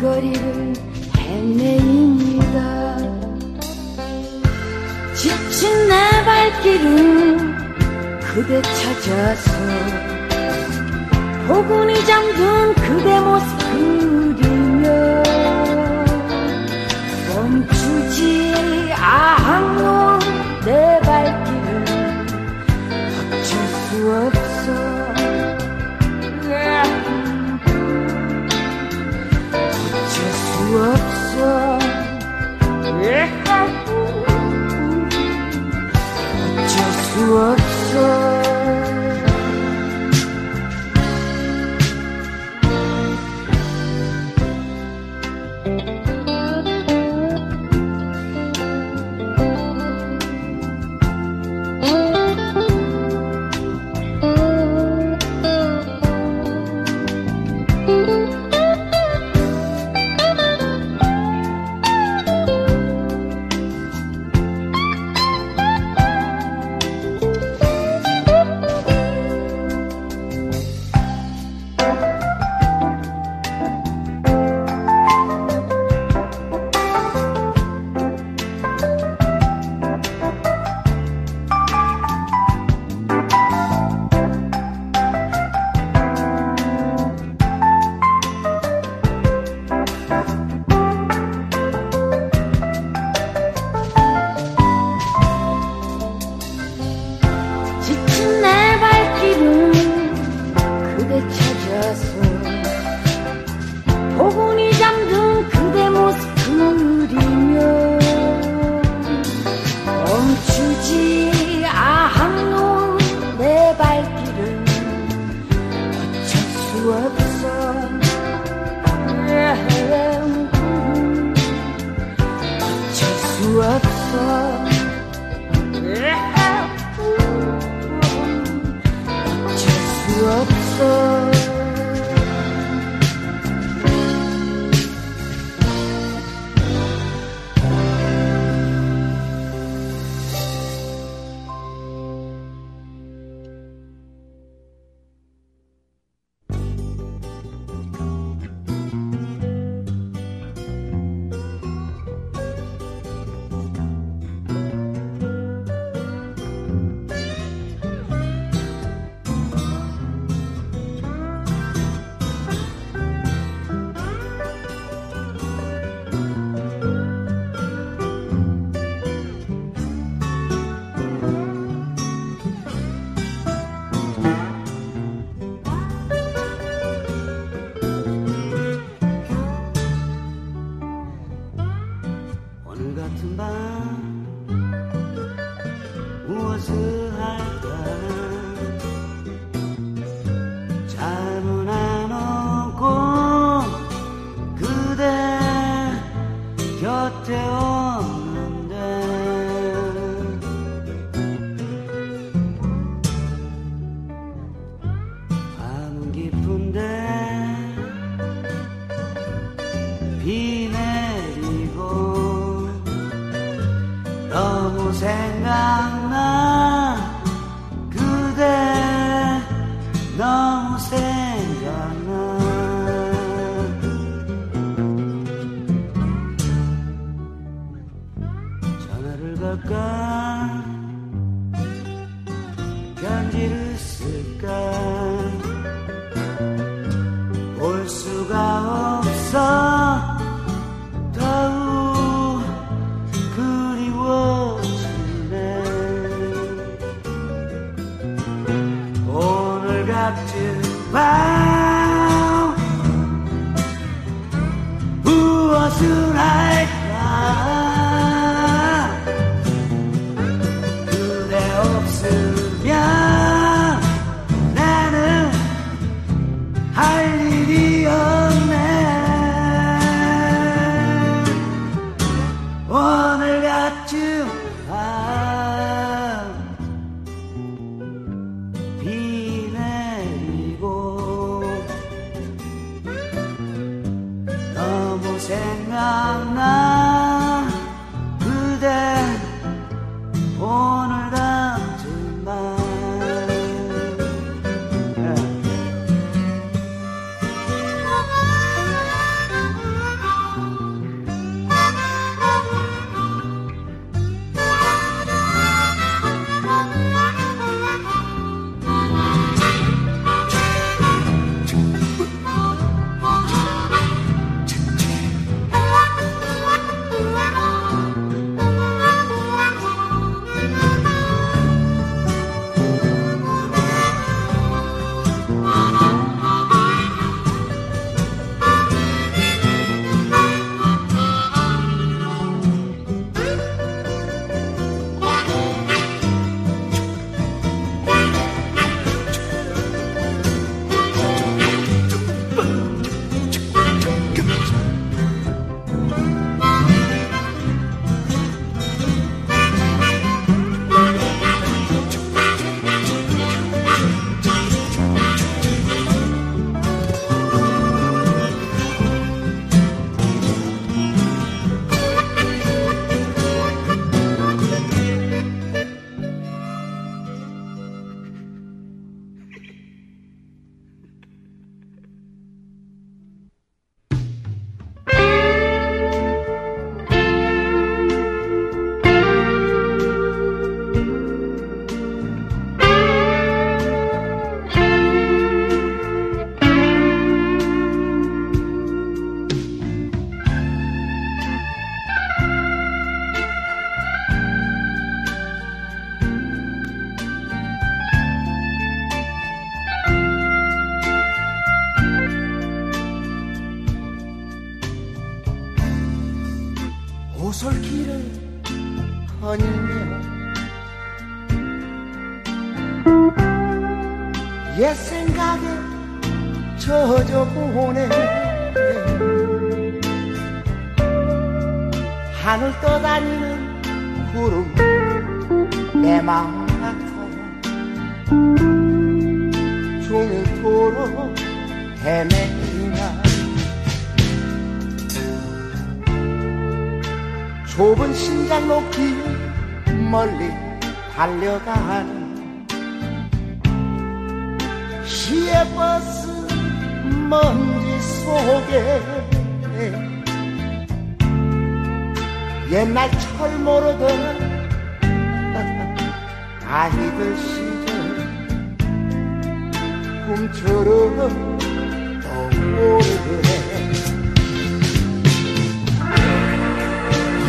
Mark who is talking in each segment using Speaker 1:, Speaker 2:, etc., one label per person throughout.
Speaker 1: 거리를 헤매입니다 지친 내 발길을 그대 찾아서 포근히 잠든 그대 모습 그리며 멈추지 않는 내 발길을 어쩔 수 없어
Speaker 2: work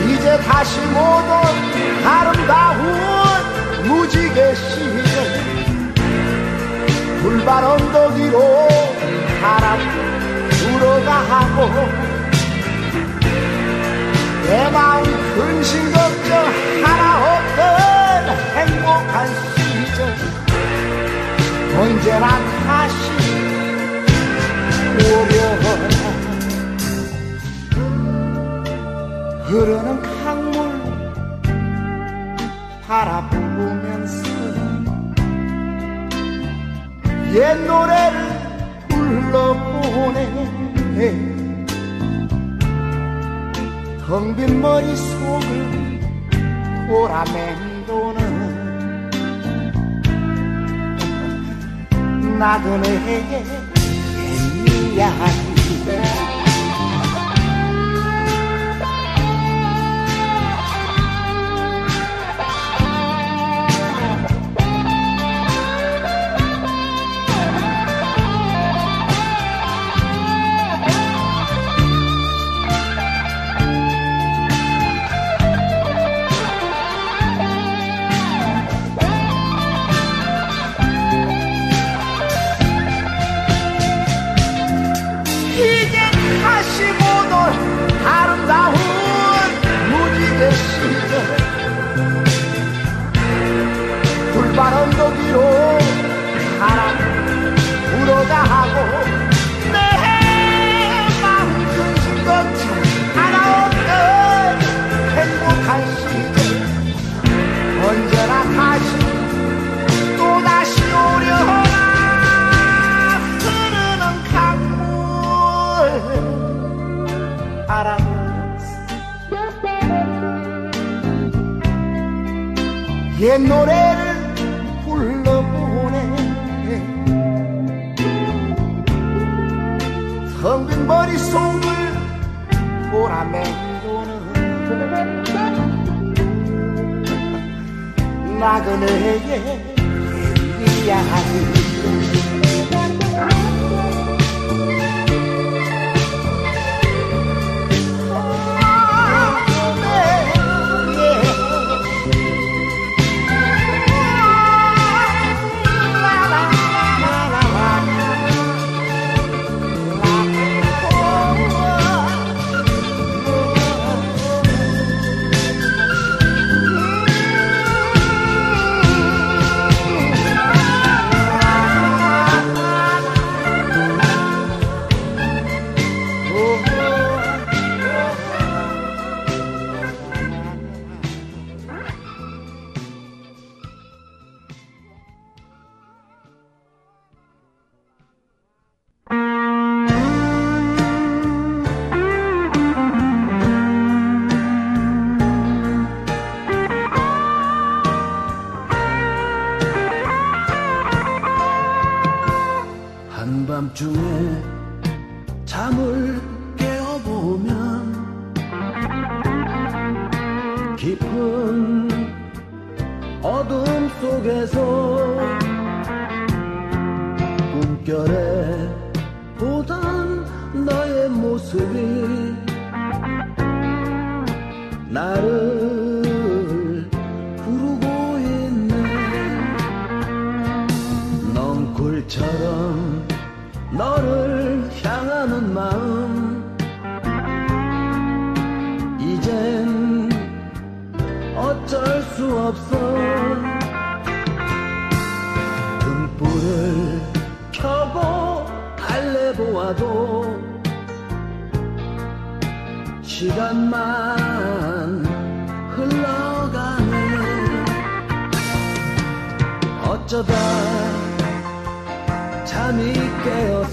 Speaker 2: 이제 다시 못올 아름다운 무지개 시절. 불발 언덕 위로 바람 불어가고 내 마음 근심 걱정 하나 없던 행복한 시절. 언제나 다시 오려나 흐르는 강물 바라보면서 옛 노래를 불러보네. 텅빈 머릿속을 돌아맨도는 나그네 Caribbean. 나를
Speaker 3: 부르고 있네 넝굴처럼 너를 향하는 마음. 이젠 어쩔 수 없어. 등불을 켜고 달래보아도 시간만 어쩌다 잠이 깨어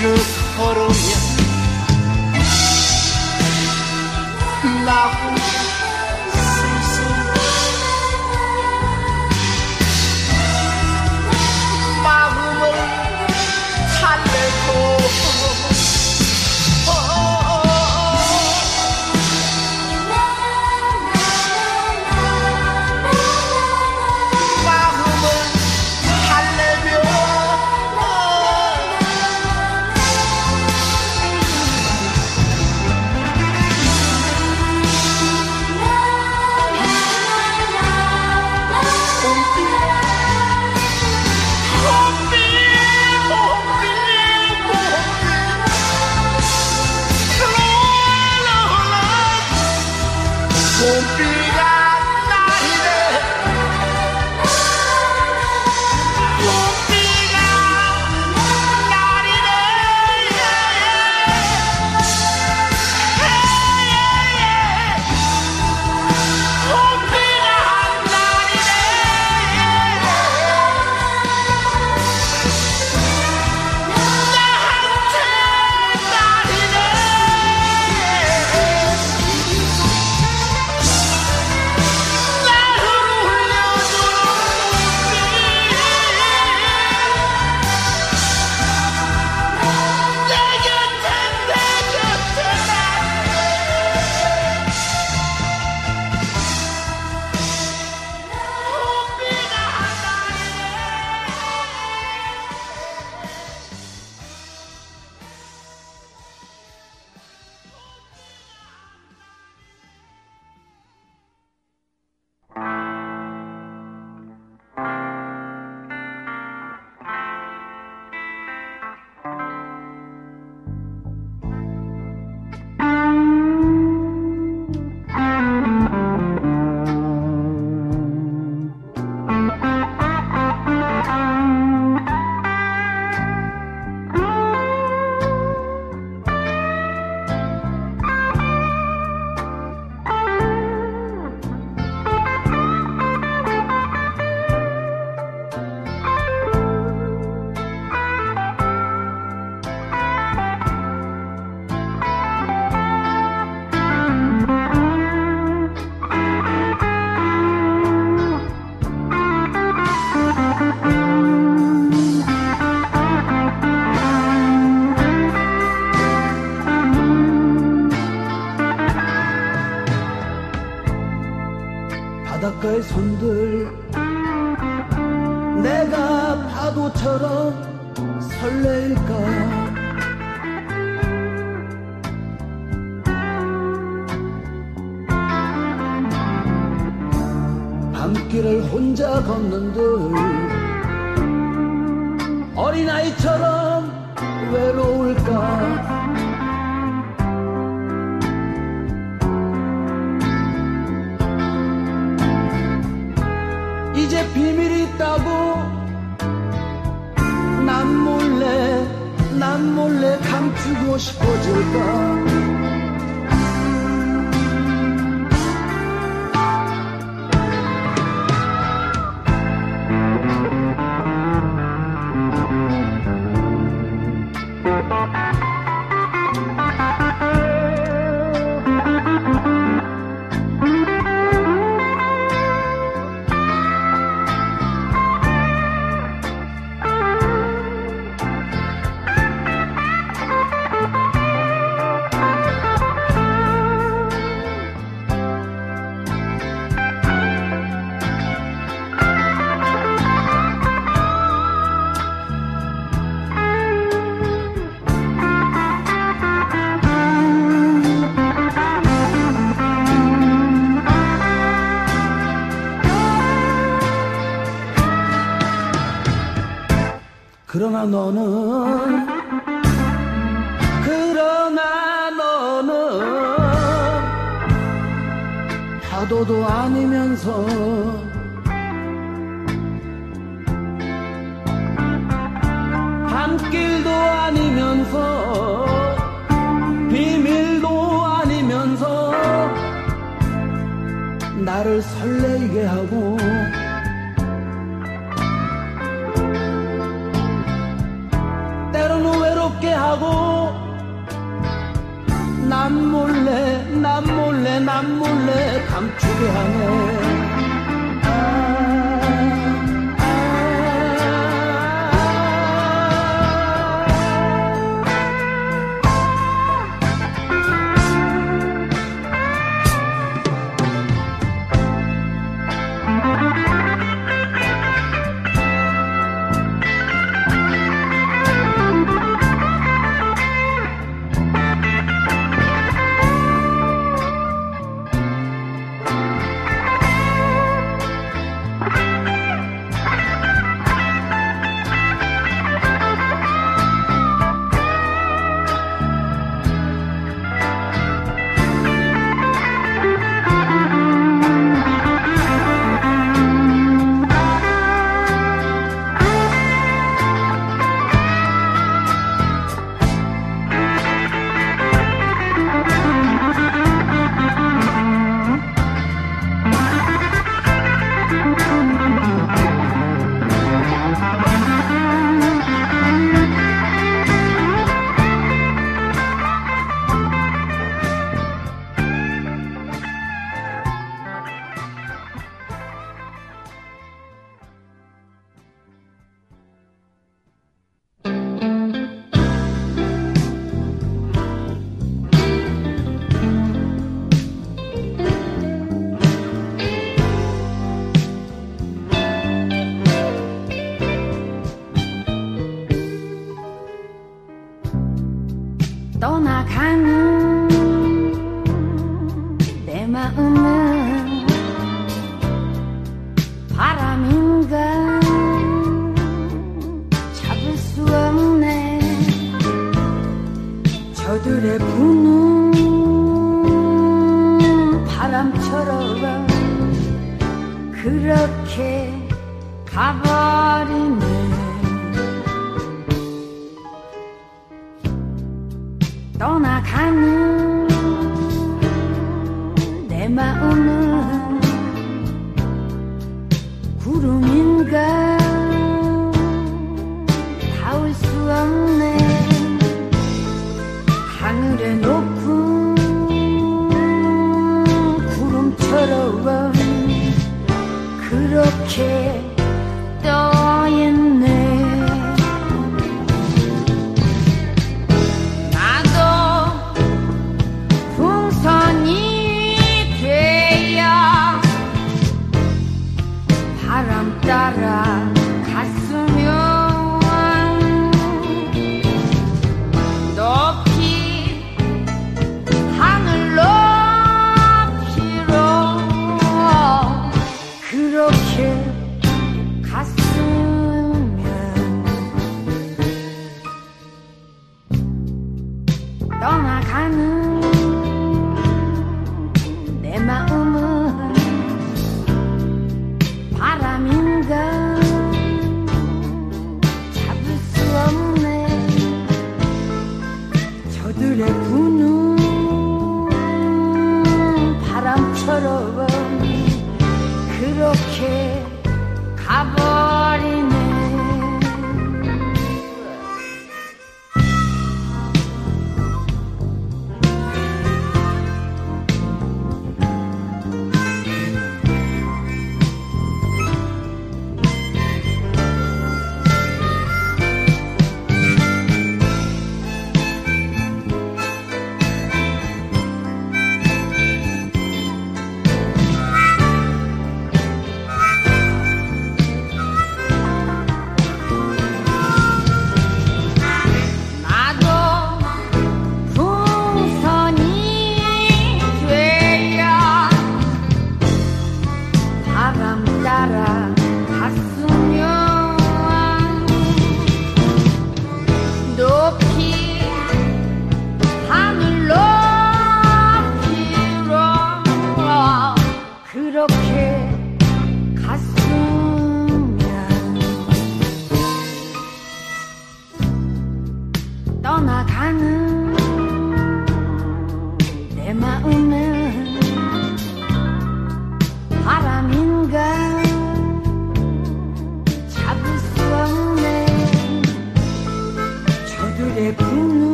Speaker 2: 길
Speaker 1: summer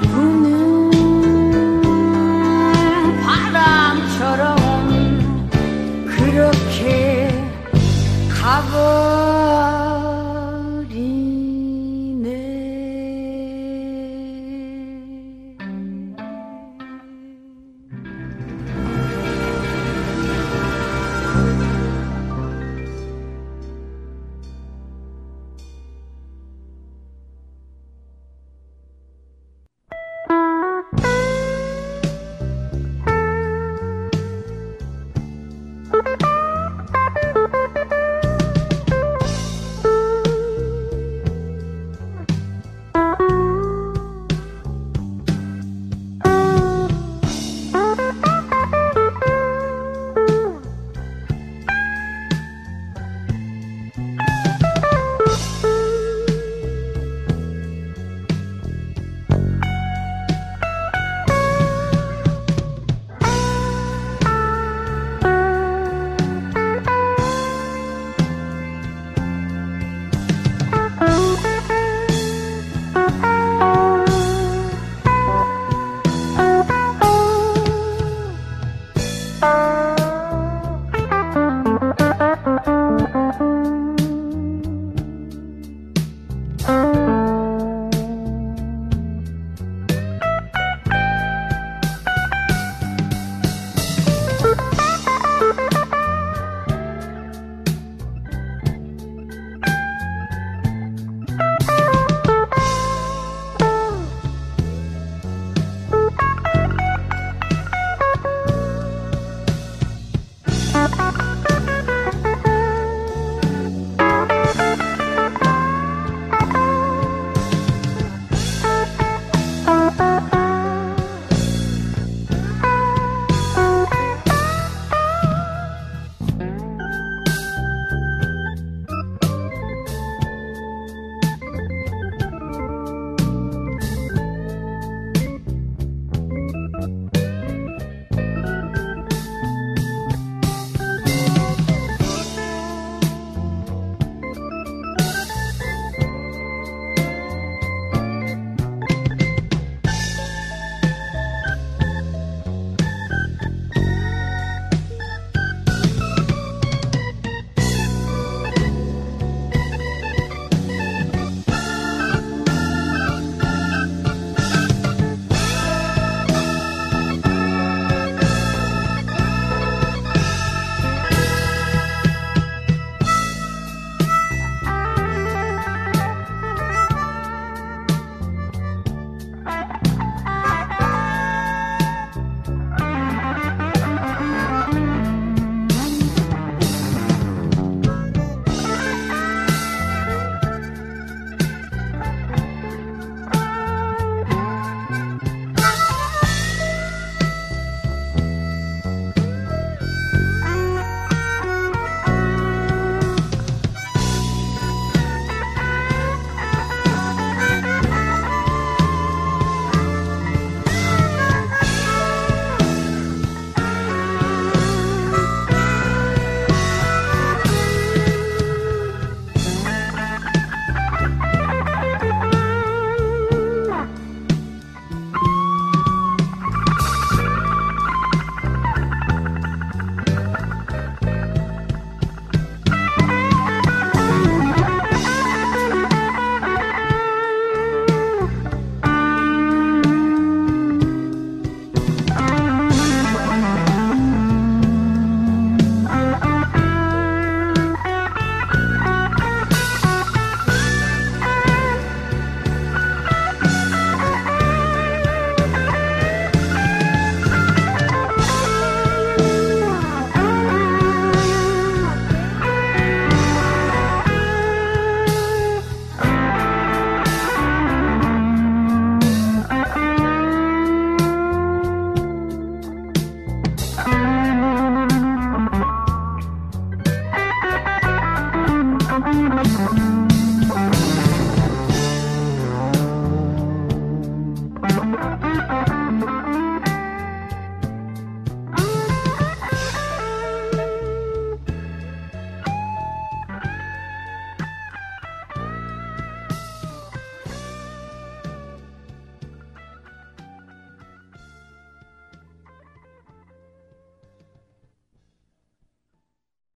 Speaker 1: 不